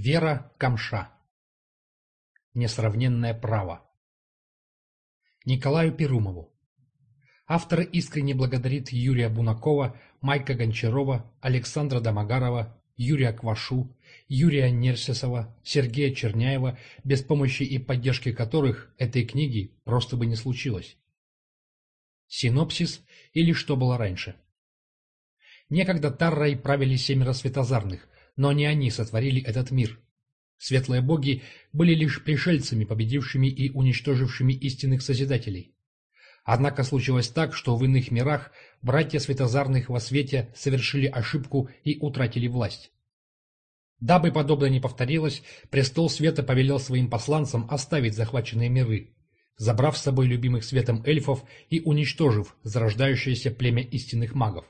Вера Камша. Несравненное право. Николаю Перумову. Автор искренне благодарит Юрия Бунакова, Майка Гончарова, Александра Домогарова, Юрия Квашу, Юрия Нерсесова, Сергея Черняева, без помощи и поддержки которых этой книги просто бы не случилось. Синопсис или что было раньше. Некогда Таррой правили семеро светозарных, но не они сотворили этот мир. Светлые боги были лишь пришельцами, победившими и уничтожившими истинных Созидателей. Однако случилось так, что в иных мирах братья Светозарных во свете совершили ошибку и утратили власть. Дабы подобное не повторилось, престол света повелел своим посланцам оставить захваченные миры, забрав с собой любимых светом эльфов и уничтожив зарождающееся племя истинных магов.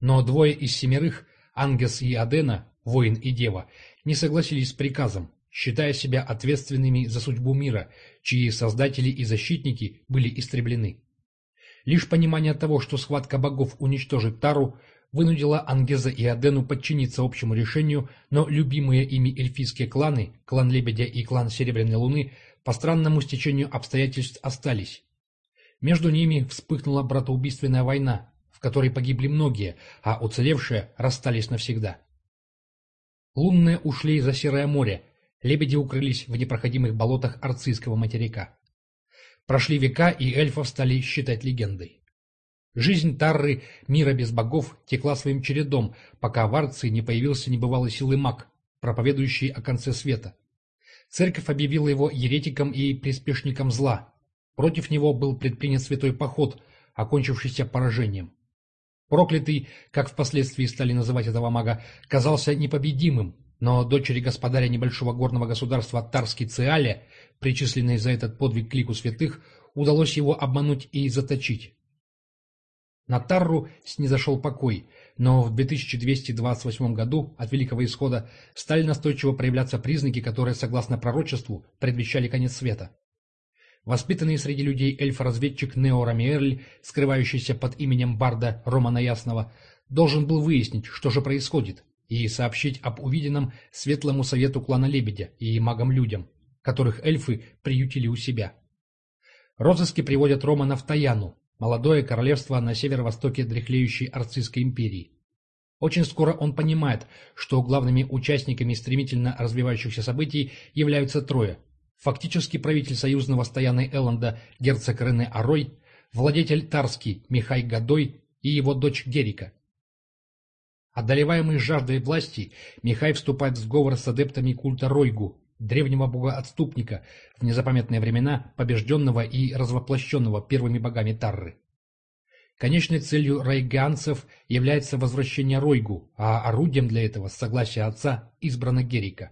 Но двое из семерых, Ангес и Адена, воин и дева, не согласились с приказом, считая себя ответственными за судьбу мира, чьи создатели и защитники были истреблены. Лишь понимание того, что схватка богов уничтожит Тару, вынудило Ангеза и Адену подчиниться общему решению, но любимые ими эльфийские кланы, клан Лебедя и клан Серебряной Луны, по странному стечению обстоятельств остались. Между ними вспыхнула братоубийственная война, в которой погибли многие, а уцелевшие расстались навсегда. Лунные ушли за Серое море, лебеди укрылись в непроходимых болотах Арцийского материка. Прошли века, и эльфов стали считать легендой. Жизнь Тарры, мира без богов, текла своим чередом, пока в Арции не появился небывалый силы маг, проповедующий о конце света. Церковь объявила его еретиком и приспешником зла. Против него был предпринят святой поход, окончившийся поражением. Проклятый, как впоследствии стали называть этого мага, казался непобедимым, но дочери господаря небольшого горного государства Тарский Циале, причисленной за этот подвиг к лику святых, удалось его обмануть и заточить. На Тарру снизошел покой, но в 2228 году от Великого Исхода стали настойчиво проявляться признаки, которые, согласно пророчеству, предвещали конец света. Воспитанный среди людей эльф-разведчик Нео Рамиэрль, скрывающийся под именем Барда Романа Ясного, должен был выяснить, что же происходит, и сообщить об увиденном Светлому Совету клана Лебедя и магам-людям, которых эльфы приютили у себя. Розыски приводят Романа в Таяну, молодое королевство на северо-востоке дряхлеющей Арцистской империи. Очень скоро он понимает, что главными участниками стремительно развивающихся событий являются трое фактически правитель союзного стояны Элленда герцог Рене Арой, владетель Тарский Михай Гадой и его дочь Герика. Одолеваемый жаждой власти, Михай вступает в сговор с адептами культа Ройгу, древнего бога-отступника, в незапамятные времена побежденного и развоплощенного первыми богами Тарры. Конечной целью райганцев является возвращение Ройгу, а орудием для этого, с согласия отца, избрана Герика.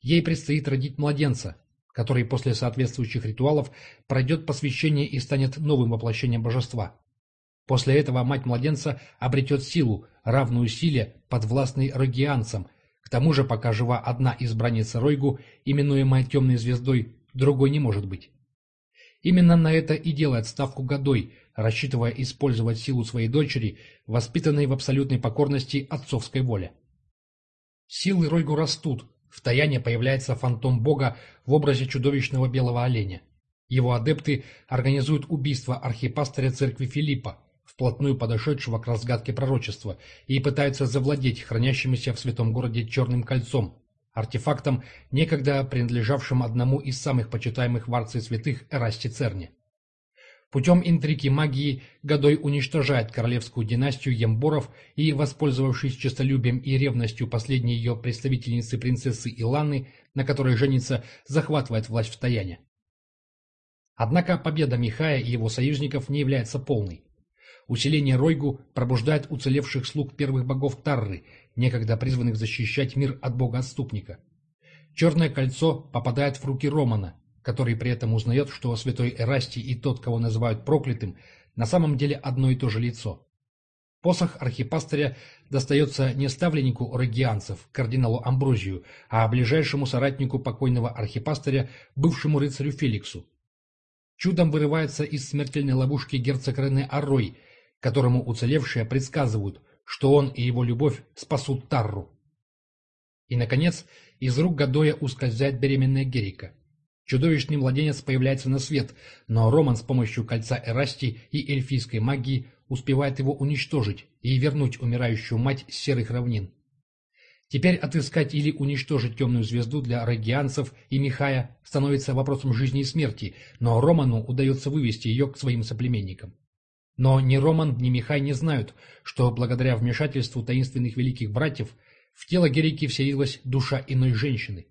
Ей предстоит родить младенца, который после соответствующих ритуалов пройдет посвящение и станет новым воплощением божества. После этого мать младенца обретет силу, равную силе, подвластной рогианцам. К тому же, пока жива одна избранница Ройгу, именуемая темной звездой, другой не может быть. Именно на это и делает ставку Годой, рассчитывая использовать силу своей дочери, воспитанной в абсолютной покорности отцовской воле. Силы Ройгу растут, в Таяне появляется фантом бога в образе чудовищного белого оленя. Его адепты организуют убийство архипастыря церкви Филиппа, вплотную подошедшего к разгадке пророчества, и пытаются завладеть хранящимся в святом городе Черным кольцом, артефактом, некогда принадлежавшим одному из самых почитаемых в святых Эрасти Церни. Путем интриги магии Годой уничтожает королевскую династию Емборов и, воспользовавшись честолюбием и ревностью последней ее представительницы принцессы Иланы, на которой женится, захватывает власть в Таяне. Однако победа Михая и его союзников не является полной. Усиление Ройгу пробуждает уцелевших слуг первых богов Тарры, некогда призванных защищать мир от бога-отступника. Черное кольцо попадает в руки Романа, который при этом узнает, что святой Эрастий и тот, кого называют проклятым, на самом деле одно и то же лицо. Посох архипастыря достается не ставленнику регианцев, кардиналу Амброзию, а ближайшему соратнику покойного архипастыря, бывшему рыцарю Феликсу. Чудом вырывается из смертельной ловушки герцог Рене Аррой, которому уцелевшие предсказывают, что он и его любовь спасут Тарру. И, наконец, из рук Гадоя ускользает беременная Герика. Чудовищный младенец появляется на свет, но Роман с помощью кольца Эрасти и эльфийской магии успевает его уничтожить и вернуть умирающую мать с серых равнин. Теперь отыскать или уничтожить темную звезду для регианцев и Михая становится вопросом жизни и смерти, но Роману удается вывести ее к своим соплеменникам. Но ни Роман, ни Михай не знают, что благодаря вмешательству таинственных великих братьев в тело Герики вселилась душа иной женщины.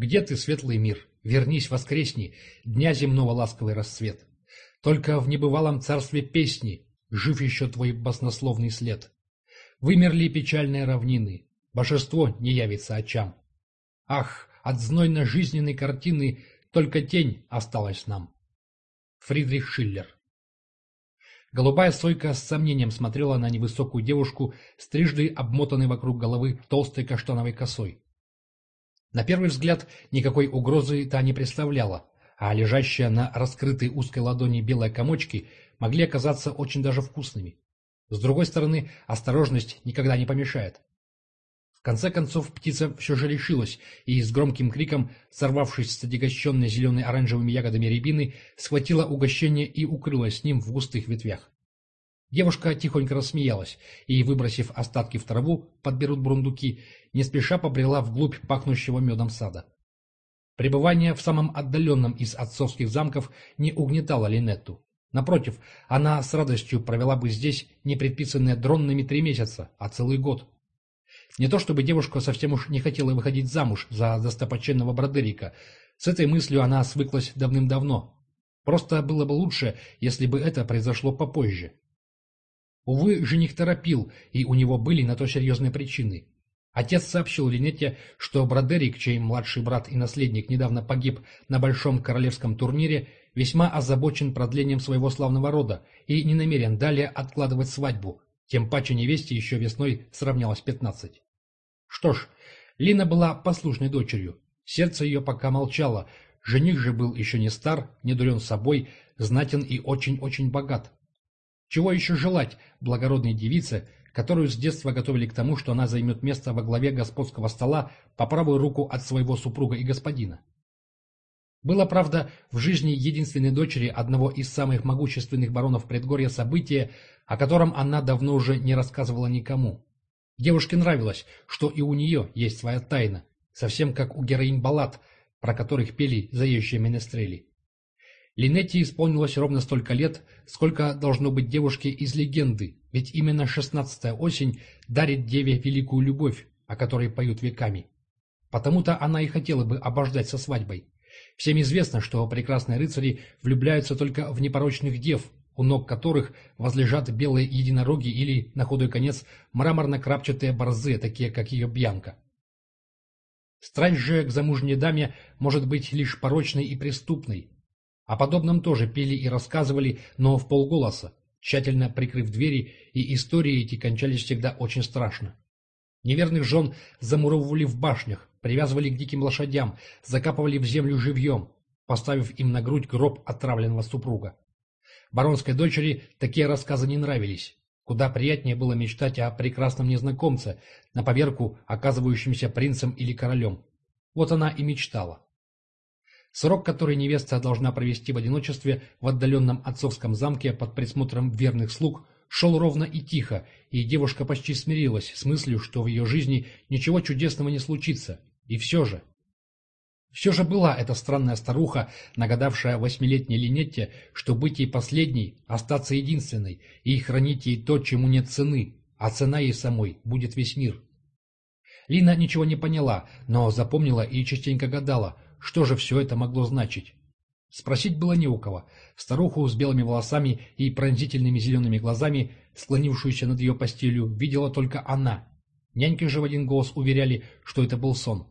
Где ты, светлый мир? Вернись, воскресни, дня земного ласковый рассвет. Только в небывалом царстве песни жив еще твой баснословный след. Вымерли печальные равнины, божество не явится очам. Ах, от знойно-жизненной картины только тень осталась нам. Фридрих Шиллер Голубая сойка с сомнением смотрела на невысокую девушку с трижды обмотанной вокруг головы толстой каштановой косой. На первый взгляд никакой угрозы та не представляла, а лежащие на раскрытой узкой ладони белые комочки могли оказаться очень даже вкусными. С другой стороны, осторожность никогда не помешает. В конце концов, птица все же решилась, и с громким криком, сорвавшись с отягощенной зеленой оранжевыми ягодами рябины, схватила угощение и укрылась с ним в густых ветвях. Девушка тихонько рассмеялась и, выбросив остатки в траву, подберут бурундуки, не спеша побрела вглубь пахнущего медом сада. Пребывание в самом отдаленном из отцовских замков не угнетало Линетту. Напротив, она с радостью провела бы здесь не предписанные дронными три месяца, а целый год. Не то чтобы девушка совсем уж не хотела выходить замуж за достопоченного Бродерика. С этой мыслью она свыклась давным-давно. Просто было бы лучше, если бы это произошло попозже. Увы, жених торопил, и у него были на то серьезные причины. Отец сообщил Линетте, что Бродерик, чей младший брат и наследник недавно погиб на большом королевском турнире, весьма озабочен продлением своего славного рода и не намерен далее откладывать свадьбу, тем паче невесте еще весной сравнялось пятнадцать. Что ж, Лина была послушной дочерью. Сердце ее пока молчало. Жених же был еще не стар, не дурен собой, знатен и очень-очень богат. Чего еще желать благородной девице, которую с детства готовили к тому, что она займет место во главе господского стола по правую руку от своего супруга и господина? Было, правда, в жизни единственной дочери одного из самых могущественных баронов предгорья событие, о котором она давно уже не рассказывала никому. Девушке нравилось, что и у нее есть своя тайна, совсем как у героинь баллад, про которых пели заезжие менестрели. Линетте исполнилось ровно столько лет, сколько должно быть девушке из легенды, ведь именно шестнадцатая осень дарит деве великую любовь, о которой поют веками. Потому-то она и хотела бы обождать со свадьбой. Всем известно, что прекрасные рыцари влюбляются только в непорочных дев, у ног которых возлежат белые единороги или, на худой конец, мраморно-крапчатые борзы, такие как ее Бьянка. Страсть же к замужней даме может быть лишь порочной и преступной. О подобном тоже пели и рассказывали, но в полголоса, тщательно прикрыв двери, и истории эти кончались всегда очень страшно. Неверных жен замуровывали в башнях, привязывали к диким лошадям, закапывали в землю живьем, поставив им на грудь гроб отравленного супруга. Баронской дочери такие рассказы не нравились. Куда приятнее было мечтать о прекрасном незнакомце, на поверку оказывающемся принцем или королем. Вот она и мечтала. Срок, который невеста должна провести в одиночестве в отдаленном отцовском замке под присмотром верных слуг, шел ровно и тихо, и девушка почти смирилась с мыслью, что в ее жизни ничего чудесного не случится. И все же... Все же была эта странная старуха, нагадавшая восьмилетней Линетте, что быть ей последней, остаться единственной, и хранить ей то, чему нет цены, а цена ей самой будет весь мир. Лина ничего не поняла, но запомнила и частенько гадала, что же все это могло значить. Спросить было не у кого. Старуху с белыми волосами и пронзительными зелеными глазами, склонившуюся над ее постелью, видела только она. Няньки же в один голос уверяли, что это был сон.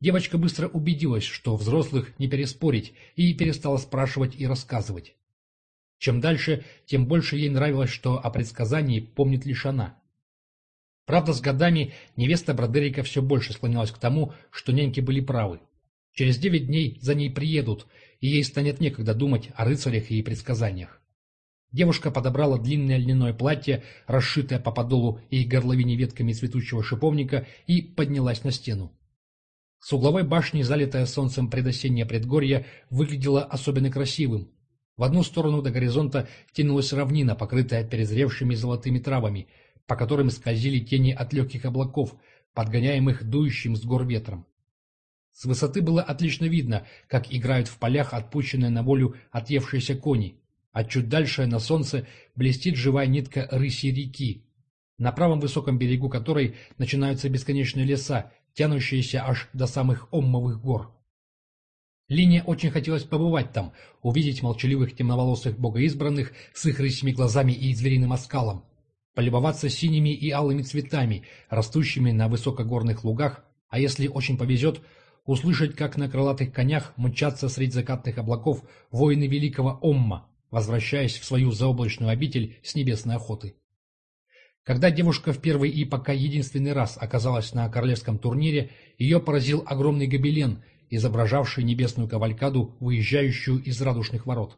Девочка быстро убедилась, что взрослых не переспорить, и перестала спрашивать и рассказывать. Чем дальше, тем больше ей нравилось, что о предсказании помнит лишь она. Правда, с годами невеста Бродерика все больше склонялась к тому, что няньки были правы. Через девять дней за ней приедут, и ей станет некогда думать о рыцарях и предсказаниях. Девушка подобрала длинное льняное платье, расшитое по подолу и горловине ветками цветущего шиповника, и поднялась на стену. С угловой башни, залитая солнцем предосеннее предгорье, выглядело особенно красивым. В одну сторону до горизонта тянулась равнина, покрытая перезревшими золотыми травами, по которым скользили тени от легких облаков, подгоняемых дующим с гор ветром. С высоты было отлично видно, как играют в полях отпущенные на волю отъевшиеся кони, а чуть дальше на солнце блестит живая нитка рыси реки, на правом высоком берегу которой начинаются бесконечные леса, тянущиеся аж до самых Оммовых гор. Лине очень хотелось побывать там, увидеть молчаливых темноволосых богоизбранных с их рысьими глазами и звериным оскалом, полюбоваться синими и алыми цветами, растущими на высокогорных лугах, а если очень повезет, услышать, как на крылатых конях мчатся средь закатных облаков воины великого Омма, возвращаясь в свою заоблачную обитель с небесной охоты. Когда девушка в первый и пока единственный раз оказалась на королевском турнире, ее поразил огромный гобелен, изображавший небесную кавалькаду, выезжающую из радужных ворот.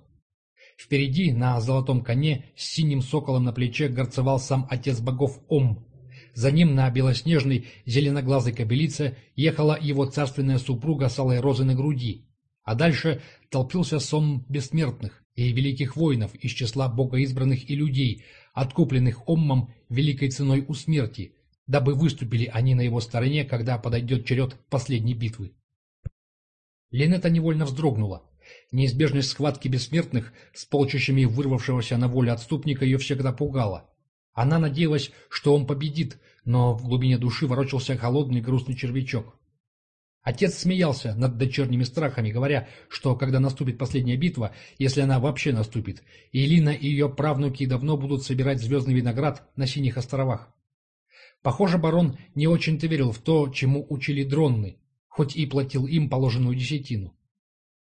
Впереди, на золотом коне, с синим соколом на плече, горцевал сам отец богов Ом. За ним на белоснежной, зеленоглазой кобылице ехала его царственная супруга с алой розой на груди. А дальше толпился сон бессмертных и великих воинов из числа богоизбранных и людей, откупленных Оммом великой ценой у смерти, дабы выступили они на его стороне, когда подойдет черед последней битвы. Ленета невольно вздрогнула. Неизбежность схватки бессмертных с полчищами вырвавшегося на волю отступника ее всегда пугала. Она надеялась, что он победит, но в глубине души ворочался холодный грустный червячок. Отец смеялся над дочерними страхами, говоря, что когда наступит последняя битва, если она вообще наступит, Илина и ее правнуки давно будут собирать звездный виноград на Синих островах. Похоже, барон не очень-то верил в то, чему учили дронны, хоть и платил им положенную десятину.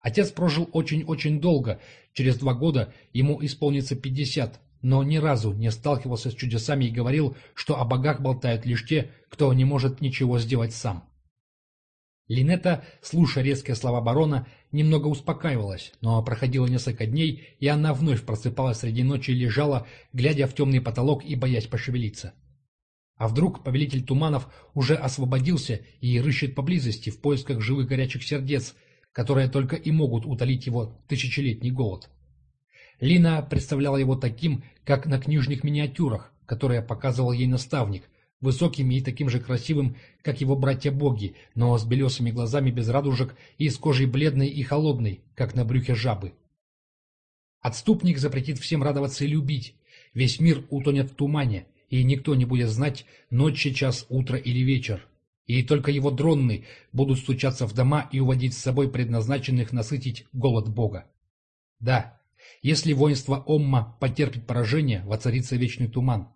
Отец прожил очень-очень долго, через два года ему исполнится пятьдесят, но ни разу не сталкивался с чудесами и говорил, что о богах болтают лишь те, кто не может ничего сделать сам. Линета, слушая резкие слова барона, немного успокаивалась, но проходило несколько дней, и она вновь просыпалась среди ночи и лежала, глядя в темный потолок и боясь пошевелиться. А вдруг повелитель туманов уже освободился и рыщет поблизости в поисках живых горячих сердец, которые только и могут утолить его тысячелетний голод. Лина представляла его таким, как на книжных миниатюрах, которые показывал ей наставник, высоким и таким же красивым, как его братья-боги, но с белесыми глазами без радужек и с кожей бледной и холодной, как на брюхе жабы. Отступник запретит всем радоваться и любить. Весь мир утонет в тумане, и никто не будет знать, ночь сейчас, утро или вечер. И только его дронны будут стучаться в дома и уводить с собой предназначенных насытить голод Бога. Да, если воинство Омма потерпит поражение, воцарится вечный туман.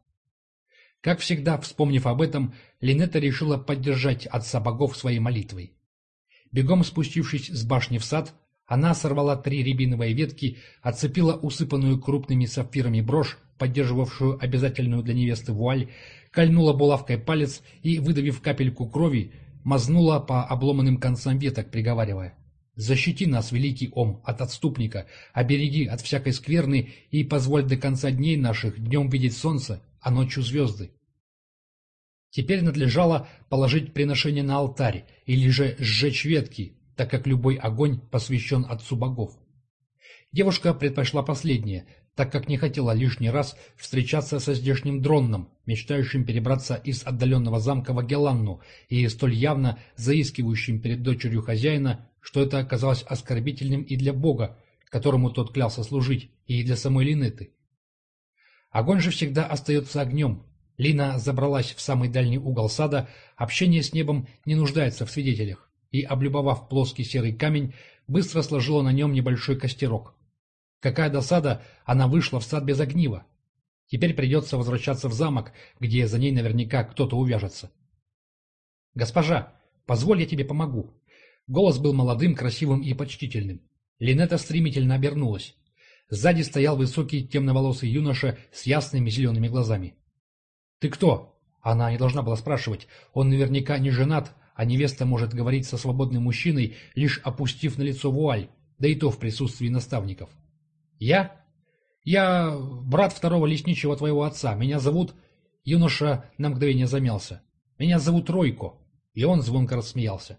Как всегда, вспомнив об этом, Линета решила поддержать отца богов своей молитвой. Бегом спустившись с башни в сад, она сорвала три рябиновые ветки, отцепила усыпанную крупными сапфирами брошь, поддерживавшую обязательную для невесты вуаль, кольнула булавкой палец и, выдавив капельку крови, мазнула по обломанным концам веток, приговаривая. «Защити нас, великий Ом, от отступника, обереги от всякой скверны и позволь до конца дней наших днем видеть солнце, а ночью звезды». Теперь надлежало положить приношение на алтарь или же сжечь ветки, так как любой огонь посвящен отцу богов. Девушка предпочла последнее, так как не хотела лишний раз встречаться со здешним дронном, мечтающим перебраться из отдаленного замка в Агеланну и столь явно заискивающим перед дочерью хозяина, что это оказалось оскорбительным и для Бога, которому тот клялся служить, и для самой Линеты. Огонь же всегда остается огнем. Лина забралась в самый дальний угол сада, общение с небом не нуждается в свидетелях, и, облюбовав плоский серый камень, быстро сложила на нем небольшой костерок. Какая досада, она вышла в сад без огнива. Теперь придется возвращаться в замок, где за ней наверняка кто-то увяжется. «Госпожа, позволь, я тебе помогу». Голос был молодым, красивым и почтительным. Линета стремительно обернулась. Сзади стоял высокий темноволосый юноша с ясными зелеными глазами. «Ты кто?» Она не должна была спрашивать. Он наверняка не женат, а невеста может говорить со свободным мужчиной, лишь опустив на лицо вуаль, да и то в присутствии наставников. «Я?» Я брат второго лесничего твоего отца. Меня зовут...» Юноша на мгновение замялся. «Меня зовут Ройко». И он звонко рассмеялся.